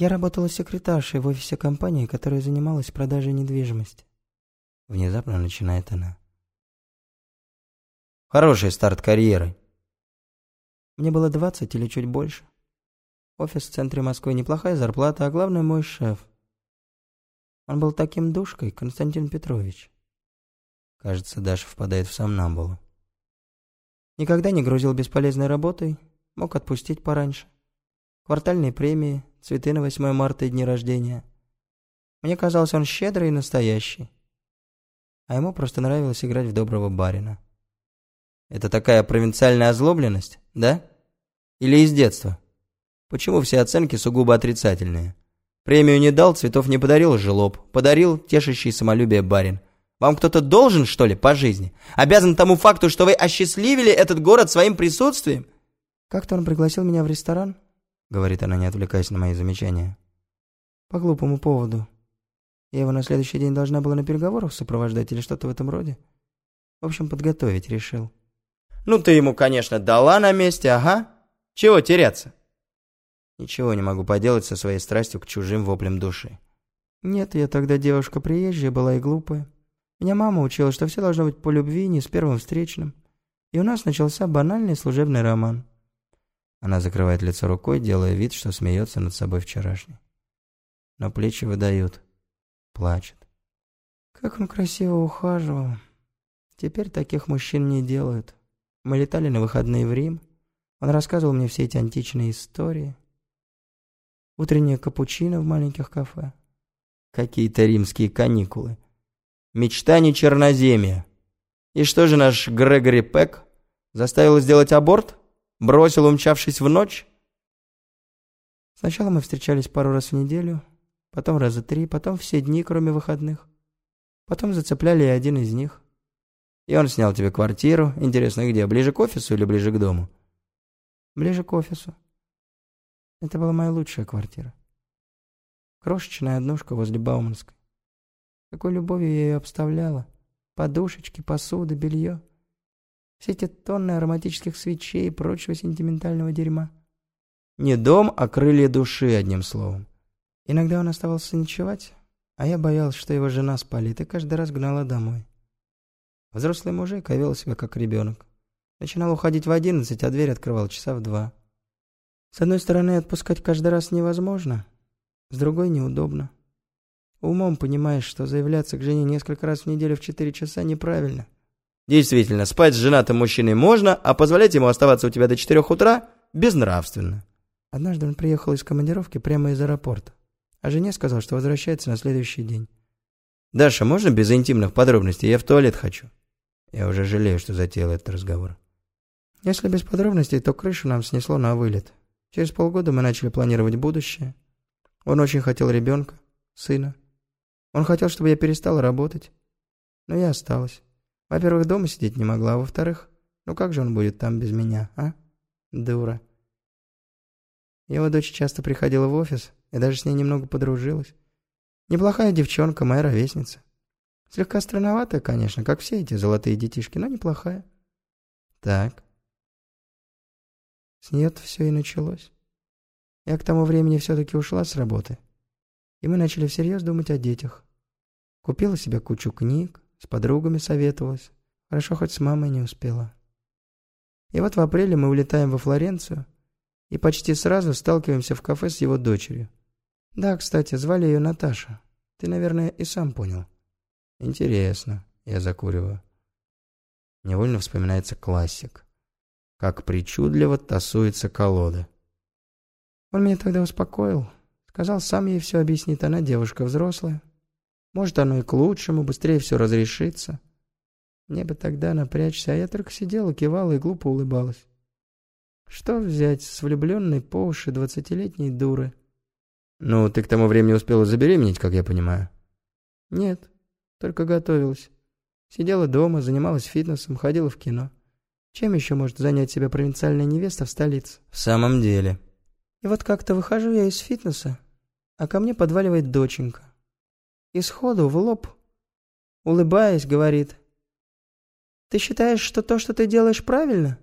Я работала секретаршей в офисе компании, которая занималась продажей недвижимости. Внезапно начинает она. Хороший старт карьеры. Мне было двадцать или чуть больше. Офис в центре Москвы, неплохая зарплата, а главное мой шеф. Он был таким душкой, Константин Петрович. Кажется, Даша впадает в сомнамбулу. Никогда не грузил бесполезной работой, мог отпустить пораньше. Квартальные премии, цветы на 8 марта и дни рождения. Мне казалось, он щедрый и настоящий. А ему просто нравилось играть в доброго барина. Это такая провинциальная озлобленность, да? Или из детства? Почему все оценки сугубо отрицательные? Премию не дал, цветов не подарил, желоб. Подарил тешащий самолюбие барин. Вам кто-то должен, что ли, по жизни? Обязан тому факту, что вы осчастливили этот город своим присутствием? Как-то он пригласил меня в ресторан, говорит она, не отвлекаясь на мои замечания. По глупому поводу. Я его на следующий день должна была на переговорах сопровождать или что-то в этом роде. В общем, подготовить решил. Ну, ты ему, конечно, дала на месте, ага. Чего теряться? Ничего не могу поделать со своей страстью к чужим воплям души. Нет, я тогда девушка приезжая была и глупая. Меня мама учила, что все должно быть по любви, не с первым встречным. И у нас начался банальный служебный роман. Она закрывает лицо рукой, делая вид, что смеется над собой вчерашней. Но плечи выдают. Плачет. Как он красиво ухаживал. Теперь таких мужчин не делают. Мы летали на выходные в Рим. Он рассказывал мне все эти античные истории. Утреннее капучино в маленьких кафе. Какие-то римские каникулы. Мечта не черноземья. И что же наш Грегори Пек? Заставил сделать аборт? Бросил, умчавшись в ночь? Сначала мы встречались пару раз в неделю, потом раза три, потом все дни, кроме выходных. Потом зацепляли и один из них. И он снял тебе квартиру. Интересно, где? Ближе к офису или ближе к дому? Ближе к офису. Это была моя лучшая квартира. Крошечная однушка возле Бауманской. Какой любовью я ее обставляла. Подушечки, посуда, белье. Все эти тонны ароматических свечей и прочего сентиментального дерьма. Не дом, а крылья души, одним словом. Иногда он оставался ночевать, а я боялась, что его жена спалит, и каждый раз гнала домой. Взрослый мужик, а вел себя как ребенок. Начинал уходить в одиннадцать, а дверь открывал часа в два. С одной стороны, отпускать каждый раз невозможно, с другой неудобно. Умом понимаешь, что заявляться к жене несколько раз в неделю в четыре часа неправильно. Действительно, спать с женатым мужчиной можно, а позволять ему оставаться у тебя до четырех утра безнравственно. Однажды он приехал из командировки прямо из аэропорта, а жене сказал, что возвращается на следующий день. «Даша, можно без интимных подробностей? Я в туалет хочу». Я уже жалею, что затеял этот разговор. Если без подробностей, то крышу нам снесло на вылет. Через полгода мы начали планировать будущее. Он очень хотел ребенка, сына. Он хотел, чтобы я перестала работать. Но я осталась. Во-первых, дома сидеть не могла, а во-вторых, ну как же он будет там без меня, а? Дура. Его дочь часто приходила в офис, и даже с ней немного подружилась. Неплохая девчонка, моя ровесница. Слегка странноватая, конечно, как все эти золотые детишки, но неплохая. Так. С нее все и началось. Я к тому времени все-таки ушла с работы. И мы начали всерьез думать о детях. Купила себе кучу книг, с подругами советовалась. Хорошо, хоть с мамой не успела. И вот в апреле мы улетаем во Флоренцию и почти сразу сталкиваемся в кафе с его дочерью. Да, кстати, звали ее Наташа. Ты, наверное, и сам понял. Интересно, я закуриваю. Невольно вспоминается классик. Как причудливо тасуется колода. Он меня тогда успокоил. Сказал, сам ей все объяснит, она девушка взрослая. Может, оно и к лучшему, быстрее все разрешится. Мне бы тогда напрячься, а я только сидела, кивала и глупо улыбалась. Что взять с влюбленной по уши двадцатилетней дуры? Ну, ты к тому времени успела забеременеть, как я понимаю. Нет, только готовилась. Сидела дома, занималась фитнесом, ходила в кино. Чем еще может занять себя провинциальная невеста в столице? В самом деле. И вот как-то выхожу я из фитнеса, а ко мне подваливает доченька. И сходу, в лоб, улыбаясь, говорит. «Ты считаешь, что то, что ты делаешь, правильно?»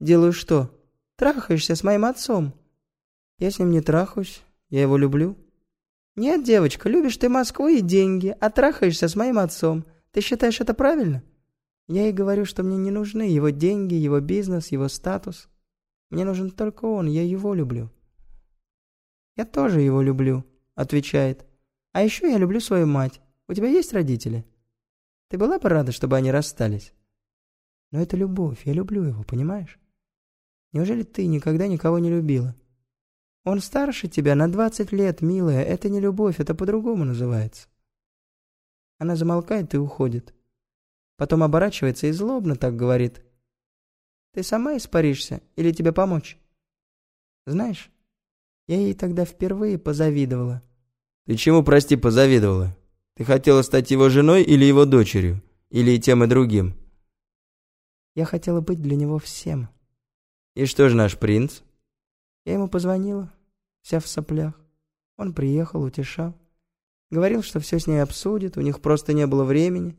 «Делаю что? Трахаешься с моим отцом. Я с ним не трахаюсь, я его люблю. Нет, девочка, любишь ты Москву и деньги, а трахаешься с моим отцом. Ты считаешь это правильно? Я ей говорю, что мне не нужны его деньги, его бизнес, его статус. Мне нужен только он, я его люблю. Я тоже его люблю, отвечает. А еще я люблю свою мать. У тебя есть родители? Ты была бы рада, чтобы они расстались? Но это любовь, я люблю его, понимаешь? Неужели ты никогда никого не любила? Он старше тебя на двадцать лет, милая. Это не любовь, это по-другому называется. Она замолкает и уходит. Потом оборачивается и злобно так говорит. Ты сама испаришься или тебе помочь? Знаешь, я ей тогда впервые позавидовала. Ты чему, прости, позавидовала? Ты хотела стать его женой или его дочерью? Или и тем, и другим? Я хотела быть для него всем. И что же наш принц? Я ему позвонила, вся в соплях. Он приехал, утешал. Говорил, что все с ней обсудит, у них просто не было времени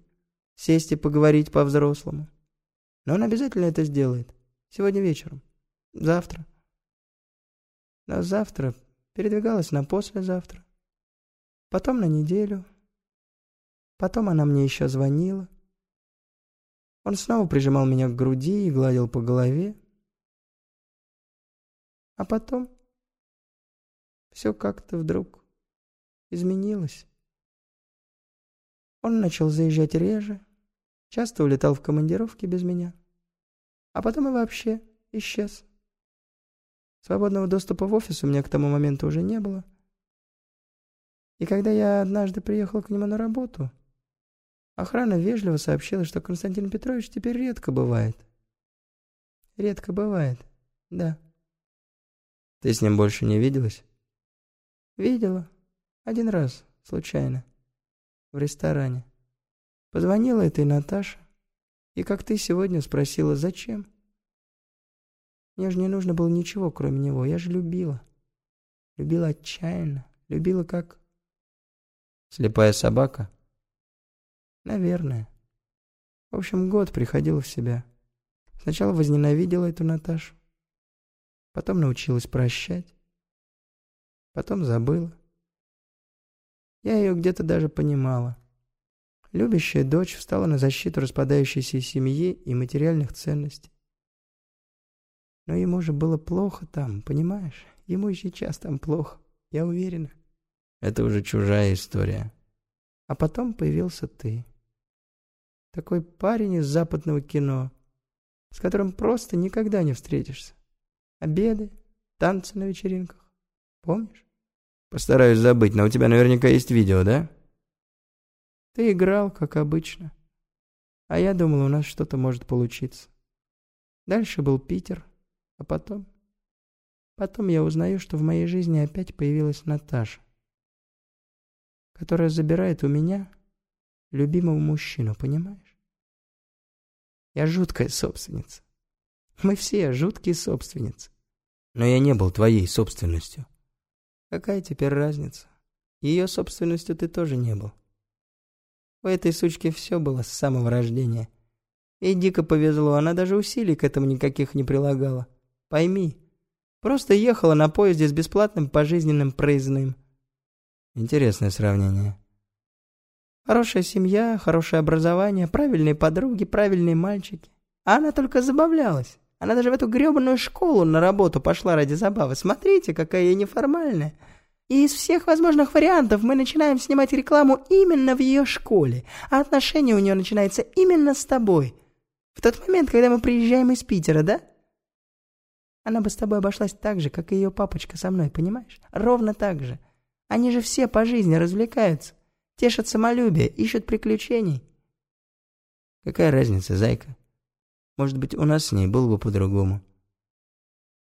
сесть и поговорить по-взрослому. Но он обязательно это сделает. Сегодня вечером. Завтра. А завтра передвигалась на послезавтра. Потом на неделю. Потом она мне еще звонила. Он снова прижимал меня к груди и гладил по голове. А потом все как-то вдруг изменилось. Он начал заезжать реже, часто улетал в командировки без меня, а потом и вообще исчез. Свободного доступа в офис у меня к тому моменту уже не было. И когда я однажды приехал к нему на работу, охрана вежливо сообщила, что Константин Петрович теперь редко бывает. Редко бывает, да. Ты с ним больше не виделась? Видела. Один раз, случайно. В ресторане. Позвонила этой Наташа. И как ты сегодня спросила, зачем? Мне же не нужно было ничего, кроме него. Я же любила. Любила отчаянно. Любила как... Слепая собака? Наверное. В общем, год приходила в себя. Сначала возненавидела эту Наташу. Потом научилась прощать. Потом забыла. Я ее где-то даже понимала. Любящая дочь встала на защиту распадающейся семьи и материальных ценностей. Но ему же было плохо там, понимаешь? Ему и сейчас там плохо, я уверена. Это уже чужая история. А потом появился ты. Такой парень из западного кино, с которым просто никогда не встретишься. Обеды, танцы на вечеринках. Помнишь? Постараюсь забыть, но у тебя наверняка есть видео, да? Ты играл, как обычно. А я думал, у нас что-то может получиться. Дальше был Питер, а потом... Потом я узнаю, что в моей жизни опять появилась Наташа, которая забирает у меня любимого мужчину, понимаешь? Я жуткая собственница. Мы все жуткие собственницы. Но я не был твоей собственностью. Какая теперь разница? Ее собственностью ты тоже не был. У этой сучки все было с самого рождения. И дико повезло, она даже усилий к этому никаких не прилагала. Пойми, просто ехала на поезде с бесплатным пожизненным проездным. Интересное сравнение. Хорошая семья, хорошее образование, правильные подруги, правильные мальчики. А она только забавлялась. Она даже в эту гребаную школу на работу пошла ради забавы. Смотрите, какая я неформальная. И из всех возможных вариантов мы начинаем снимать рекламу именно в ее школе, а отношение у нее начинается именно с тобой. В тот момент, когда мы приезжаем из Питера, да? Она бы с тобой обошлась так же, как и ее папочка со мной, понимаешь? Ровно так же. Они же все по жизни развлекаются, тешат самолюбие, ищут приключений. Какая разница, зайка? Может быть, у нас с ней было бы по-другому.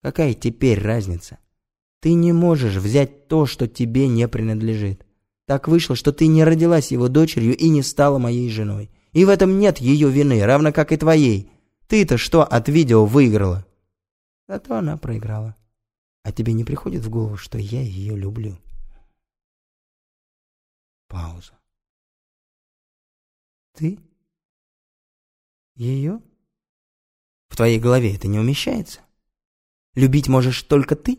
Какая теперь разница? Ты не можешь взять то, что тебе не принадлежит. Так вышло, что ты не родилась его дочерью и не стала моей женой. И в этом нет ее вины, равно как и твоей. Ты-то что от видео выиграла? Зато она проиграла. А тебе не приходит в голову, что я ее люблю? Пауза. Ты? Ее? В твоей голове это не умещается? Любить можешь только ты?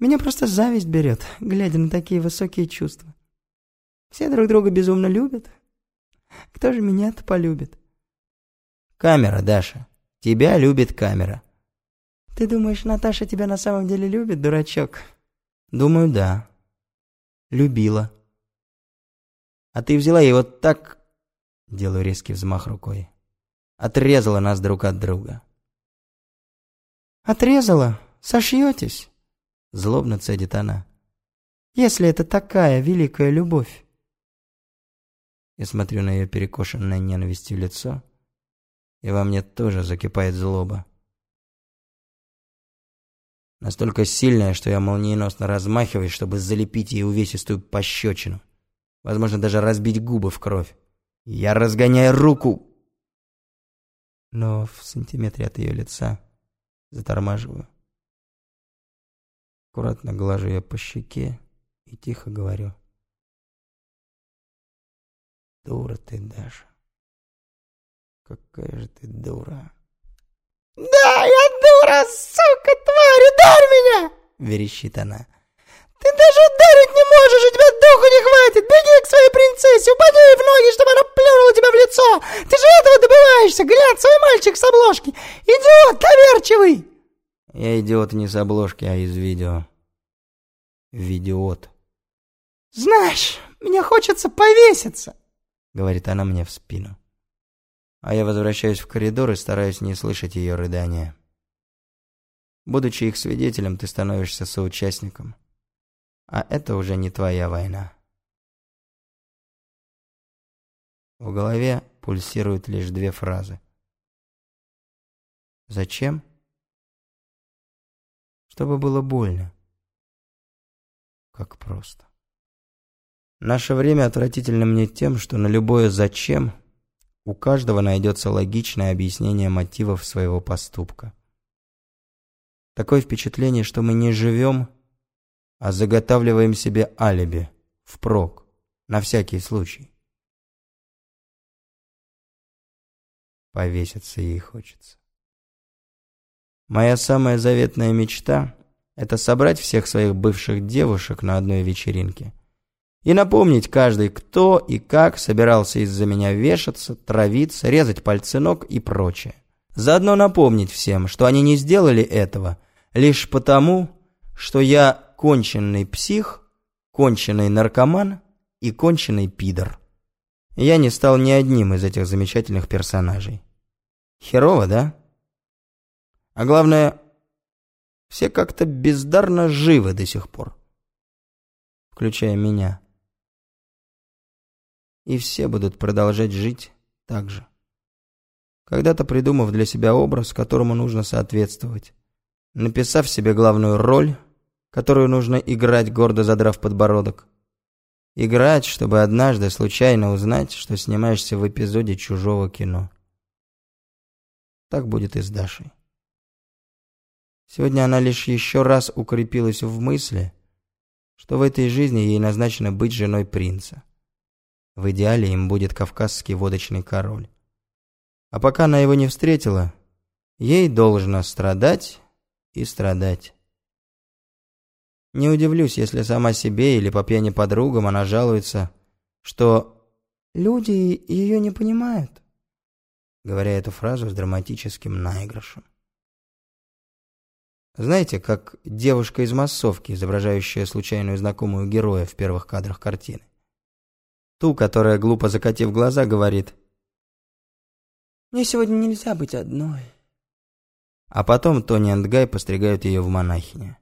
Меня просто зависть берет, глядя на такие высокие чувства. Все друг друга безумно любят. Кто же меня-то полюбит? Камера, Даша. Тебя любит камера. Ты думаешь, Наташа тебя на самом деле любит, дурачок? Думаю, да. Любила. А ты взяла и вот так... Делаю резкий взмах рукой. Отрезала нас друг от друга. Отрезала? Сошьетесь? Злобно цедит она. Если это такая великая любовь. Я смотрю на ее перекошенное ненавистью лицо, и во мне тоже закипает злоба. Настолько сильная, что я молниеносно размахиваюсь, чтобы залепить ей увесистую пощечину. Возможно, даже разбить губы в кровь. Я разгоняю руку, но в сантиметре от ее лица затормаживаю. Аккуратно глажу ее по щеке и тихо говорю. Дура ты, Даша. Какая же ты дура. «Да, я дура, сука, тварь, ударь меня!» — верещит она. «Ты даже ударить не можешь, у тебя духу не хватит! Беги к своей принцессе, упади ей в ноги, чтобы она плюнула тебя в лицо! Ты же этого добиваешься, глянцевый мальчик с обложки! Идиот, доверчивый!» Я идиот не с обложки, а из видео. Видеот. «Знаешь, мне хочется повеситься!» — говорит она мне в спину. А я возвращаюсь в коридор и стараюсь не слышать ее рыдания. Будучи их свидетелем, ты становишься соучастником. А это уже не твоя война. В голове пульсируют лишь две фразы. Зачем? Чтобы было больно. Как просто. Наше время отвратительно мне тем, что на любое «зачем» у каждого найдется логичное объяснение мотивов своего поступка. Такое впечатление, что мы не живем а заготавливаем себе алиби, впрок, на всякий случай. Повеситься ей хочется. Моя самая заветная мечта — это собрать всех своих бывших девушек на одной вечеринке и напомнить каждый, кто и как собирался из-за меня вешаться, травиться, резать пальцы ног и прочее. Заодно напомнить всем, что они не сделали этого лишь потому, что я конченый псих, конченый наркоман и конченый пидор. Я не стал ни одним из этих замечательных персонажей. Херово, да? А главное, все как-то бездарно живы до сих пор. Включая меня. И все будут продолжать жить так же. Когда-то придумав для себя образ, которому нужно соответствовать. Написав себе главную роль, которую нужно играть, гордо задрав подбородок. Играть, чтобы однажды случайно узнать, что снимаешься в эпизоде чужого кино. Так будет и с Дашей. Сегодня она лишь еще раз укрепилась в мысли, что в этой жизни ей назначено быть женой принца. В идеале им будет кавказский водочный король. А пока она его не встретила, ей должно страдать и страдать. Не удивлюсь, если сама себе или по пьяни подругам она жалуется, что «люди ее не понимают», говоря эту фразу с драматическим наигрышем. Знаете, как девушка из массовки, изображающая случайную знакомую героя в первых кадрах картины. Ту, которая, глупо закатив глаза, говорит «Мне сегодня нельзя быть одной». А потом Тони и Гай постригают ее в монахине.